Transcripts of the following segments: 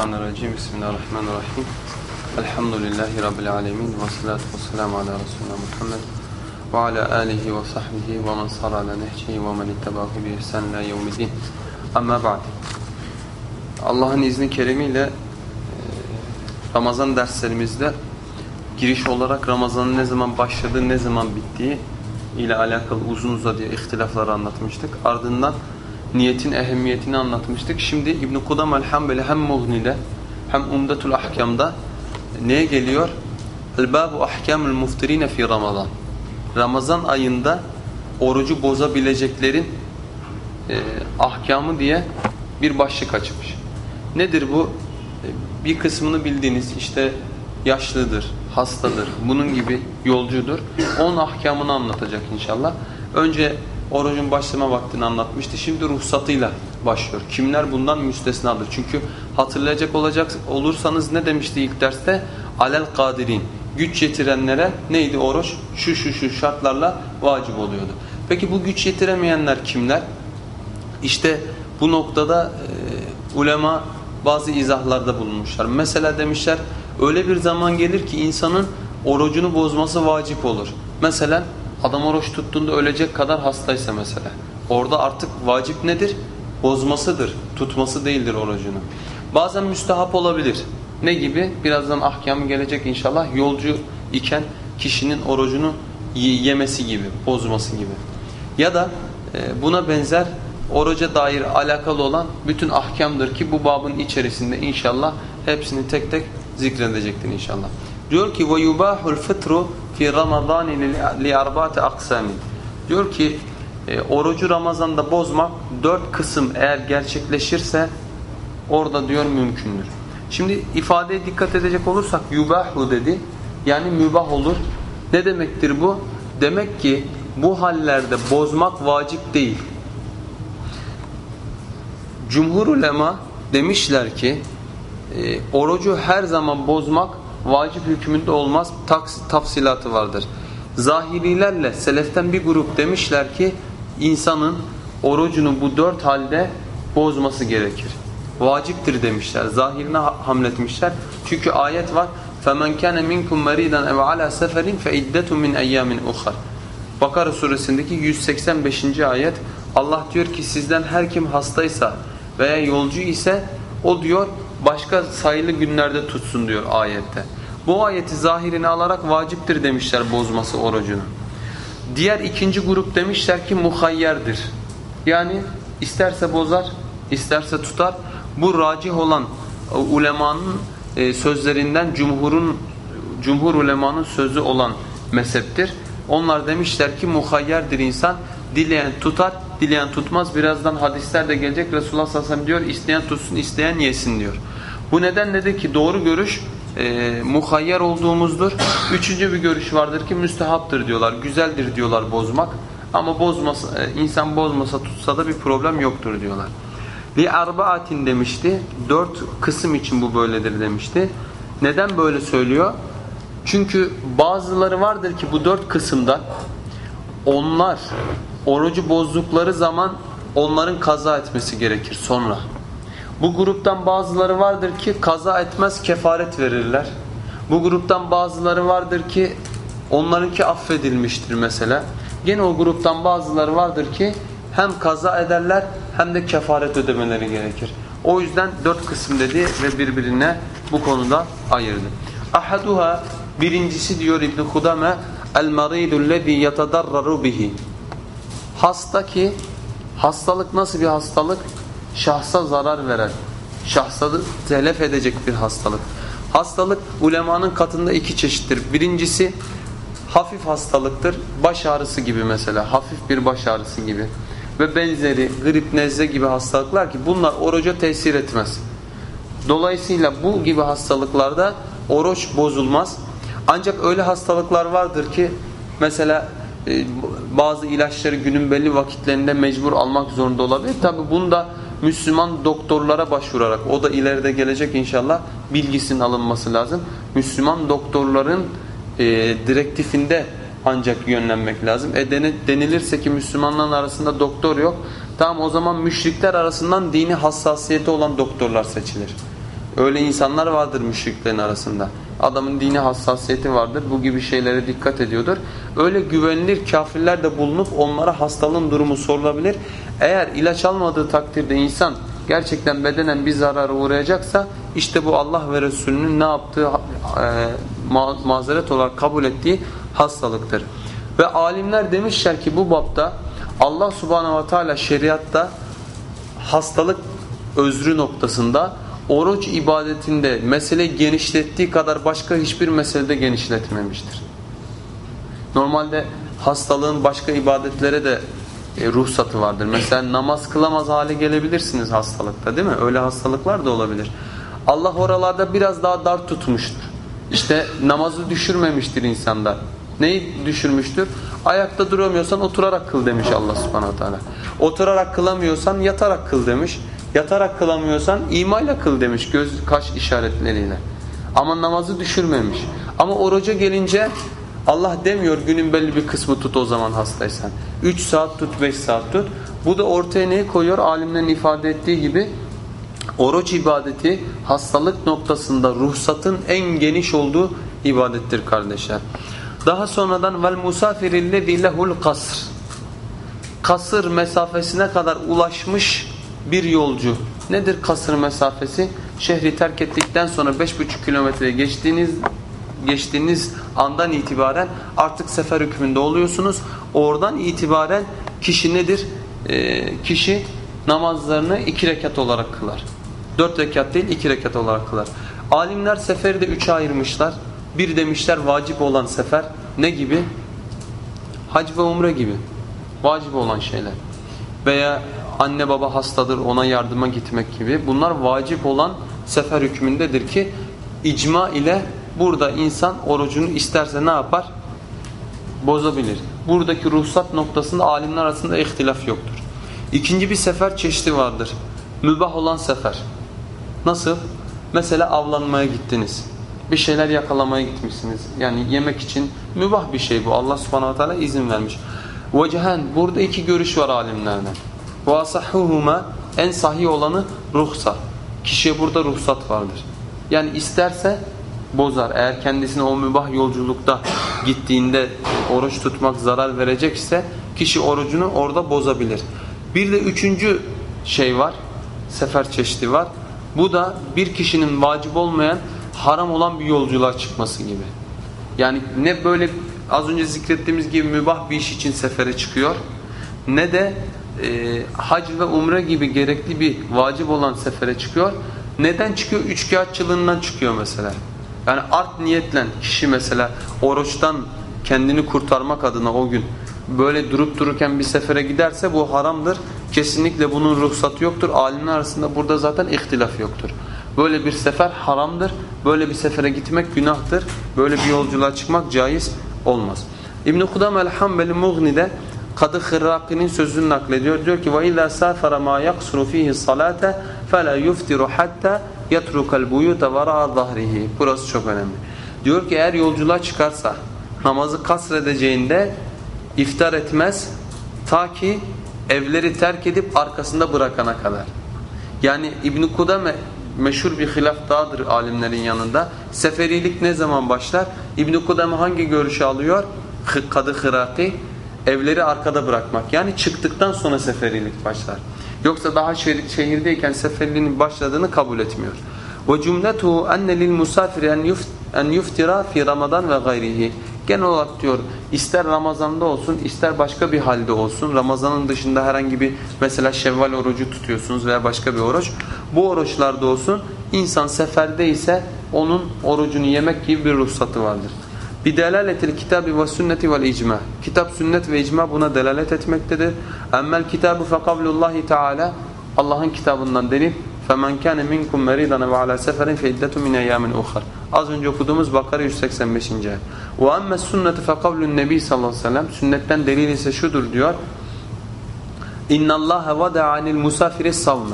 Mineşşeytanirracim. Bismillahirrahmanirrahim. Elhamdülillahi Rabbil alemin. Ve salatu ve selamu ala Resulina Muhammed. Ve ala alihi ve sahbihi ve men sara ala nehçihi ve men ittebahu bi ihsan ila yevmiddin. Amma ba'd. Allah'ın izni keremiyle e, Ramazan derslerimizde giriş olarak Ramazan'ın ne zaman başladığı, ne zaman bittiği ile alakalı uzun uzadıya ihtilafları anlatmıştık. Ardından niyetin ehemmiyetini anlatmıştık. Şimdi İbn-i Kudam el-Hambeli hem Mughni'de hem Umdatul Ahkam'da neye geliyor? El-Babu Ahkamul Muftirine fi Ramazan. Ramazan ayında orucu bozabileceklerin e, ahkamı diye bir başlık açmış. Nedir bu? E, bir kısmını bildiğiniz işte yaşlıdır, hastadır, bunun gibi yolcudur. Onun ahkamını anlatacak inşallah. Önce orucun başlama vaktini anlatmıştı. Şimdi ruhsatıyla başlıyor. Kimler bundan müstesnadır? Çünkü hatırlayacak olacak olursanız ne demişti ilk derste? Alel kadirin. Güç yetirenlere neydi oruç? Şu şu şu şartlarla vacip oluyordu. Peki bu güç yetiremeyenler kimler? İşte bu noktada e, ulema bazı izahlarda bulunmuşlar. Mesela demişler öyle bir zaman gelir ki insanın orucunu bozması vacip olur. Mesela Adam oruç tuttuğunda ölecek kadar hastaysa mesela. Orada artık vacip nedir? Bozmasıdır. Tutması değildir orucunu. Bazen müstehap olabilir. Ne gibi? Birazdan ahkamı gelecek inşallah. Yolcu iken kişinin orucunu yemesi gibi, bozması gibi. Ya da e, buna benzer oruca dair alakalı olan bütün ahkamdır ki bu babın içerisinde inşallah hepsini tek tek zikredecektir inşallah. Diyor ki ve yubahul fitru fi Ramazan li arba'ati aksamin. Diyor ki e, orucu Ramazan'da bozmak dört kısım eğer gerçekleşirse orada diyor mümkündür. Şimdi ifadeye dikkat edecek olursak yubahu dedi. Yani mübah olur. Ne demektir bu? Demek ki bu hallerde bozmak vacip değil. Cumhur ulema demişler ki e, orucu her zaman bozmak vacip hükmünde olmaz tafsilatı vardır. Zahirilerle seleften bir grup demişler ki insanın orucunu bu dört halde bozması gerekir. Vaciptir demişler. Zahirine hamletmişler. Çünkü ayet var. فَمَنْ كَانَ مِنْكُمْ مَرِيدًا اَوْ عَلَى سَفَرٍ فَاِدَّةٌ مِنْ اَيَّامٍ اُخَرٍ Bakara suresindeki 185. ayet Allah diyor ki sizden her kim hastaysa veya yolcu ise o diyor başka sayılı günlerde tutsun diyor ayette. Bu ayeti zahirini alarak vaciptir demişler bozması orucunu. Diğer ikinci grup demişler ki muhayyerdir. Yani isterse bozar, isterse tutar. Bu racih olan e, ulemanın e, sözlerinden cumhurun cumhur ulemanın sözü olan mezheptir. Onlar demişler ki muhayyerdir insan. Dileyen tutar, dileyen tutmaz. Birazdan hadisler de gelecek. Resulullah sallallahu aleyhi ve sellem diyor isteyen tutsun, isteyen yesin diyor. Bu nedenle ki doğru görüş e, muhayyer olduğumuzdur. Üçüncü bir görüş vardır ki müstehaptır diyorlar. Güzeldir diyorlar bozmak. Ama bozmasa, e, insan bozmasa tutsa da bir problem yoktur diyorlar. Li arbaatin demişti. Dört kısım için bu böyledir demişti. Neden böyle söylüyor? Çünkü bazıları vardır ki bu dört kısımda onlar orucu bozdukları zaman onların kaza etmesi gerekir sonra. Bu gruptan bazıları vardır ki kaza etmez kefaret verirler. Bu gruptan bazıları vardır ki onlarınki affedilmiştir mesela. Gene o gruptan bazıları vardır ki hem kaza ederler hem de kefaret ödemeleri gerekir. O yüzden dört kısım dedi ve birbirine bu konuda ayırdı. Ahaduha birincisi diyor İbn Kudame el maridu lezi bihi. Hasta ki hastalık nasıl bir hastalık? Şahsa zarar veren, şahsa telef edecek bir hastalık. Hastalık ulemanın katında iki çeşittir. Birincisi hafif hastalıktır. Baş ağrısı gibi mesela. Hafif bir baş ağrısı gibi. Ve benzeri grip, nezle gibi hastalıklar ki bunlar oruca tesir etmez. Dolayısıyla bu gibi hastalıklarda oruç bozulmaz. Ancak öyle hastalıklar vardır ki mesela e, bazı ilaçları günün belli vakitlerinde mecbur almak zorunda olabilir. Tabi bunda Müslüman doktorlara başvurarak o da ileride gelecek inşallah bilgisinin alınması lazım. Müslüman doktorların e, direktifinde ancak yönlenmek lazım. E denilirse ki Müslümanların arasında doktor yok. Tamam o zaman müşrikler arasından dini hassasiyeti olan doktorlar seçilir. Öyle insanlar vardır müşriklerin arasında. Adamın dini hassasiyeti vardır. Bu gibi şeylere dikkat ediyordur. Öyle güvenilir kafirler de bulunup onlara hastalığın durumu sorulabilir. Eğer ilaç almadığı takdirde insan gerçekten bedenen bir zarara uğrayacaksa işte bu Allah ve Resulünün ne yaptığı e, ma mazeret olarak kabul ettiği hastalıktır. Ve alimler demişler ki bu bapta Allah subhanahu ve teala şeriatta hastalık özrü noktasında oruç ibadetinde mesele genişlettiği kadar başka hiçbir meselede genişletmemiştir. Normalde hastalığın başka ibadetlere de e, ruhsatı vardır. Mesela namaz kılamaz hale gelebilirsiniz hastalıkta değil mi? Öyle hastalıklar da olabilir. Allah oralarda biraz daha dar tutmuştur. İşte namazı düşürmemiştir insanda. Neyi düşürmüştür? Ayakta duramıyorsan oturarak kıl demiş Allah subhanahu teala. Oturarak kılamıyorsan yatarak kıl demiş. Yatarak kılamıyorsan imayla kıl demiş göz kaş işaretleriyle. Ama namazı düşürmemiş. Ama oruca gelince Allah demiyor günün belli bir kısmı tut o zaman hastaysan. 3 saat tut 5 saat tut. Bu da ortaya neyi koyuyor? Alimlerin ifade ettiği gibi oruç ibadeti hastalık noktasında ruhsatın en geniş olduğu ibadettir kardeşler. Daha sonradan vel musafirillezî lehul kasr. Kasır mesafesine kadar ulaşmış bir yolcu. Nedir kasır mesafesi? Şehri terk ettikten sonra 5,5 kilometreye geçtiğiniz geçtiğiniz andan itibaren artık sefer hükmünde oluyorsunuz. Oradan itibaren kişi nedir? Ee, kişi namazlarını iki rekat olarak kılar. Dört rekat değil iki rekat olarak kılar. Alimler seferi de üçe ayırmışlar. Bir demişler vacip olan sefer ne gibi? Hac ve umre gibi. Vacip olan şeyler. Veya anne baba hastadır ona yardıma gitmek gibi. Bunlar vacip olan sefer hükmündedir ki icma ile burada insan orucunu isterse ne yapar? Bozabilir. Buradaki ruhsat noktasında alimler arasında ihtilaf yoktur. İkinci bir sefer çeşidi vardır. Mübah olan sefer. Nasıl? Mesela avlanmaya gittiniz. Bir şeyler yakalamaya gitmişsiniz. Yani yemek için mübah bir şey bu. Allah subhanahu teala izin vermiş. Vecehen burada iki görüş var alimlerden. وَاسَحُهُمَا En sahih olanı ruhsa. Kişiye burada ruhsat vardır. Yani isterse bozar. Eğer kendisine o mübah yolculukta gittiğinde oruç tutmak zarar verecekse kişi orucunu orada bozabilir. Bir de üçüncü şey var. Sefer çeşidi var. Bu da bir kişinin vacip olmayan haram olan bir yolculuğa çıkması gibi. Yani ne böyle az önce zikrettiğimiz gibi mübah bir iş için sefere çıkıyor ne de e, hac ve umre gibi gerekli bir vacip olan sefere çıkıyor. Neden çıkıyor? Üçkağıtçılığından çıkıyor mesela. Yani art niyetle kişi mesela oruçtan kendini kurtarmak adına o gün böyle durup dururken bir sefere giderse bu haramdır. Kesinlikle bunun ruhsatı yoktur. Alimler arasında burada zaten ihtilaf yoktur. Böyle bir sefer haramdır. Böyle bir sefere gitmek günahtır. Böyle bir yolculuğa çıkmak caiz olmaz. İbn-i Kudam el-Hambeli Mughni'de Kadı Hırraki'nin sözünü naklediyor. Diyor ki وَاِذَا سَافَرَ مَا يَقْصُرُ ف۪يهِ الصَّلَاةَ فَلَا يُفْتِرُ حَتَّى يَتْرُكَ الْبُيُوتَ وَرَعَ ظَهْرِهِ Burası çok önemli. Diyor ki eğer yolculuğa çıkarsa namazı kasredeceğinde iftar etmez ta ki evleri terk edip arkasında bırakana kadar. Yani İbn-i Kudame meşhur bir hilaf dağıdır alimlerin yanında. Seferilik ne zaman başlar? İbn-i Kudame hangi görüşü alıyor? Kadı Hıraki evleri arkada bırakmak. Yani çıktıktan sonra seferilik başlar. Yoksa daha şehirdeyken seferliğinin başladığını kabul etmiyor. Ve cümletuhu enne lil musafir en yuftira fi Ramazan ve gayrihi. Genel olarak diyor ister Ramazan'da olsun ister başka bir halde olsun. Ramazan'ın dışında herhangi bir mesela Şevval orucu tutuyorsunuz veya başka bir oruç. Bu oruçlarda olsun insan seferde ise onun orucunu yemek gibi bir ruhsatı vardır Bi delaletil kitabi ve sünneti vel icma. Kitap, sünnet ve icma buna delalet etmektedir. Emmel kitabu fe kavlullahi teala Allah'ın kitabından delil. فَمَنْ كَانَ مِنْكُمْ مَرِيدًا وَعَلَى سَفَرٍ فَاِدَّةٌ مِنْ اَيَّامٍ اُخَرٍ Az önce okuduğumuz Bakara 185. ayet. وَاَمَّ السُنَّةِ فَقَوْلُ النَّبِي sallallahu aleyhi ve sellem Sünnetten delil ise şudur diyor. اِنَّ اللّٰهَ وَدَعَ عَنِ الْمُسَافِرِ السَّوْمَ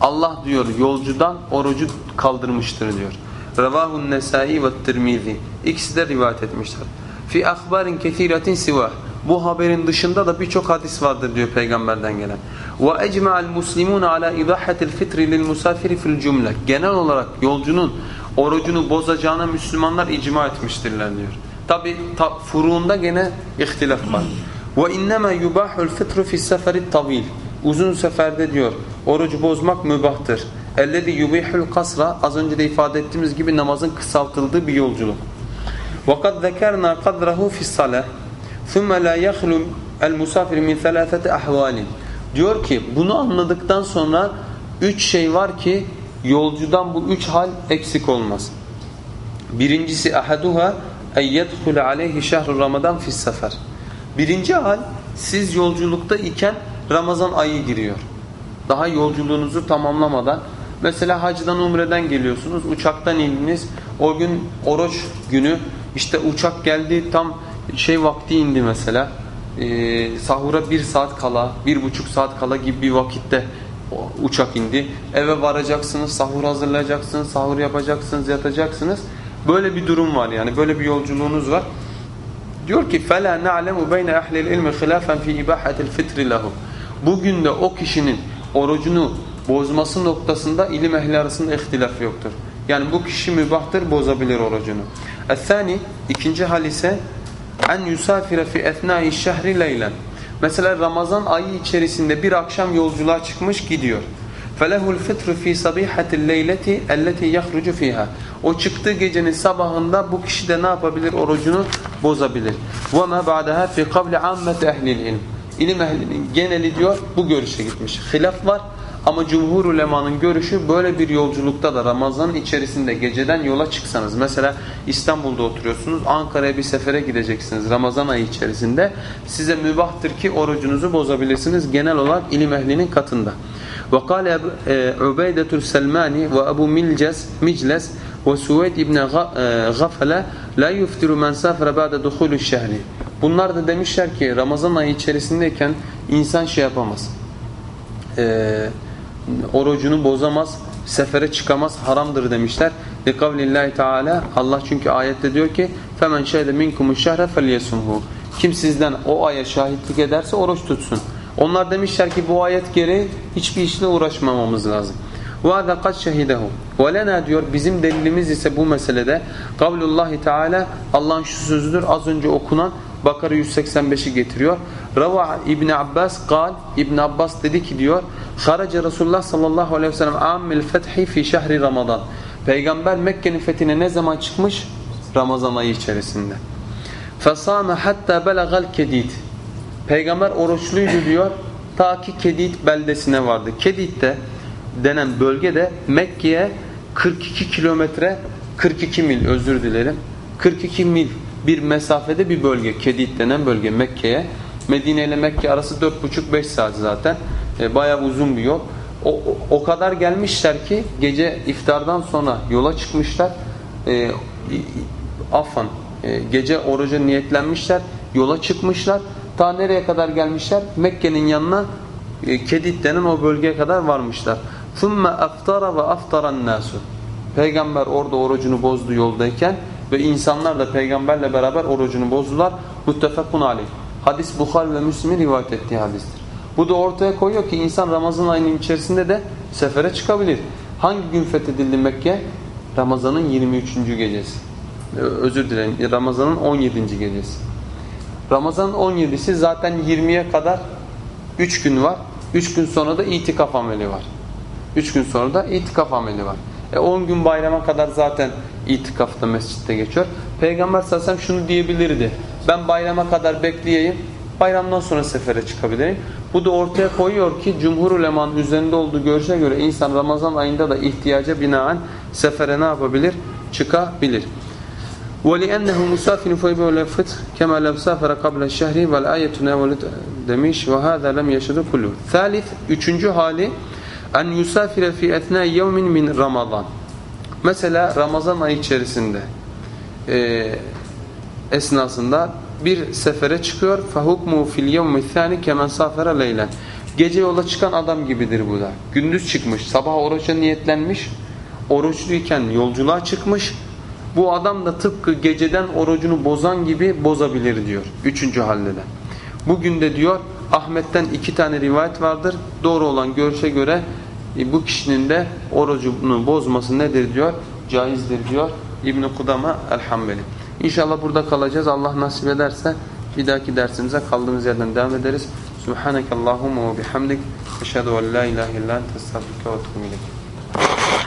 Allah diyor yolcudan orucu kaldırmıştır diyor. Revahun Nesai ve Tirmizi. İkisi de rivayet etmişler. Fi akhbarin kesiretin sivah. bu haberin dışında da birçok hadis vardır diyor peygamberden gelen. Ve ecma'al muslimun ala idahatil fitri lil musafiri fil cumle. Genel olarak yolcunun orucunu bozacağına Müslümanlar icma etmiştirler diyor. Tabi ta, furuunda gene ihtilaf var. Ve innema yubahul fitru fi seferi tavil. Uzun seferde diyor orucu bozmak mübahtır. Ellezî yubihul kasra az önce de ifade ettiğimiz gibi namazın kısaltıldığı bir yolculuk. وَقَدْ ذَكَرْنَا قَدْرَهُ فِي الصَّلَةِ ثُمَّ لَا يَخْلُ الْمُسَافِرِ مِنْ ثَلَاثَةِ أَحْوَالٍ Diyor ki bunu anladıktan sonra üç şey var ki yolcudan bu üç hal eksik olmaz. Birincisi ahaduha en yedhul aleyhi şehru Ramazan fis sefer. Birinci hal siz yolculukta iken Ramazan ayı giriyor. Daha yolculuğunuzu tamamlamadan mesela hacdan umreden geliyorsunuz uçaktan indiniz o gün oruç günü işte uçak geldi tam şey vakti indi mesela ee, sahura bir saat kala bir buçuk saat kala gibi bir vakitte uçak indi eve varacaksınız sahur hazırlayacaksınız sahur yapacaksınız yatacaksınız böyle bir durum var yani böyle bir yolculuğunuz var diyor ki فَلَا نَعْلَمُ بَيْنَ اَحْلِ الْاِلْمِ خِلَافًا فِي اِبَاحَةِ الْفِطْرِ لَهُ Bugün de o kişinin orucunu bozması noktasında ilim ehli arasında ihtilaf yoktur. Yani bu kişi mübahtır bozabilir orucunu. El-thani ikinci hal ise en yusafire fi etnai şehri leylen. Mesela Ramazan ayı içerisinde bir akşam yolculuğa çıkmış gidiyor. فَلَهُ الْفِطْرُ ف۪ي صَبِيحَةِ اللَّيْلَةِ اَلَّتِي يَخْرُجُ ف۪يهَا O çıktığı gecenin sabahında bu kişi de ne yapabilir? Orucunu bozabilir. وَمَا بَعْدَهَا فِي قَبْلِ عَامَّةِ اَهْلِ الْاِلْمِ İlim ehlinin geneli diyor bu görüşe gitmiş. Hilaf var ama cumhur ulemanın görüşü böyle bir yolculukta da Ramazan'ın içerisinde geceden yola çıksanız mesela İstanbul'da oturuyorsunuz Ankara'ya bir sefere gideceksiniz Ramazan ayı içerisinde size mübahtır ki orucunuzu bozabilirsiniz genel olarak ilim ehlinin katında. وقال عبيدة السلماني وأبو ملجس مجلس وسويد ibn غفلة لا يفطر من سافر بعد دخول الشهر Bunlar da demişler ki Ramazan ayı içerisindeyken insan şey yapamaz. Ee, orucunu bozamaz, sefere çıkamaz, haramdır demişler. Likavlillahi Teala Allah çünkü ayette diyor ki femen şehide minkumu şehre felyesumhu. Kim sizden o aya şahitlik ederse oruç tutsun. Onlar demişler ki bu ayet gereği hiçbir işle uğraşmamamız lazım. وَاَذَا قَدْ شَهِدَهُ وَلَنَا diyor bizim delilimiz ise bu meselede kavlullahi Teala Allah'ın şu sözüdür az önce okunan Bakara 185'i getiriyor. Rava İbn Abbas gal İbn Abbas dedi ki diyor Haraca Resulullah sallallahu aleyhi ve sellem ammil fethi fi şehri Ramazan. Peygamber Mekke'nin fethine ne zaman çıkmış? Ramazan ayı içerisinde. Fesame hatta belagal kedid. Peygamber oruçluydu diyor ta ki Kedid beldesine vardı. Kedid'de denen bölgede Mekke'ye 42 kilometre 42 mil özür dilerim 42 mil bir mesafede bir bölge Kedid denen bölge Mekke'ye Medine ile Mekke arası 4,5-5 saat zaten e, bayağı uzun bir yol o, o kadar gelmişler ki gece iftardan sonra yola çıkmışlar e, affan e, gece oruca niyetlenmişler yola çıkmışlar ta nereye kadar gelmişler Mekke'nin yanına e, Kedid denen o bölgeye kadar varmışlar ثُمَّ اَفْتَرَ وَاَفْتَرَ النَّاسُ Peygamber orada orucunu bozdu yoldayken ve insanlar da peygamberle beraber orucunu bozdular. Muttefakun aleyh. Hadis Bukhari ve Müslim'in rivayet ettiği hadistir. Bu da ortaya koyuyor ki insan Ramazan ayının içerisinde de sefere çıkabilir. Hangi gün fethedildi Mekke? Ramazan'ın 23. gecesi. Ee, özür dilerim. Ramazan'ın 17. gecesi. Ramazan'ın 17'si zaten 20'ye kadar 3 gün var. 3 gün sonra da itikaf ameli var. 3 gün sonra da itikaf ameli var. E 10 gün bayrama kadar zaten itikafta mescitte geçiyor. Peygamber sallallahu aleyhi ve sellem şunu diyebilirdi. Ben bayrama kadar bekleyeyim. Bayramdan sonra sefere çıkabilirim. Bu da ortaya koyuyor ki cumhur ulemanın üzerinde olduğu görüşe göre insan Ramazan ayında da ihtiyaca binaen sefere ne yapabilir? Çıkabilir. وَلِأَنَّهُ مُسَافِنُ فَيْبَوْ لَفْتْ كَمَا لَوْ سَافَرَ قَبْلَ الشَّهْرِ وَالْآيَةُ نَوَلِدْ demiş وَهَذَا لَمْ يَشَدُ كُلُّهُ Thalith, üçüncü hali en yusafire fi etna yevmin min Ramazan. Mesela Ramazan ayı içerisinde e, esnasında bir sefere çıkıyor. Fahukmu fil yevmi thani kemen safere leylen. Gece yola çıkan adam gibidir bu da. Gündüz çıkmış, sabah oruça niyetlenmiş. Oruçluyken yolculuğa çıkmış. Bu adam da tıpkı geceden orucunu bozan gibi bozabilir diyor. Üçüncü hallede. Bugün de diyor Ahmet'ten iki tane rivayet vardır. Doğru olan görüşe göre e, bu kişinin de orucunu bozması nedir diyor? Caizdir diyor İbn-i Kudama el-Hambeli. İnşallah burada kalacağız. Allah nasip ederse bir dahaki dersimize kaldığımız yerden devam ederiz. Subhaneke Allahumma ve bihamdik. Eşhedü en la ilahe illa ente ve etûbü.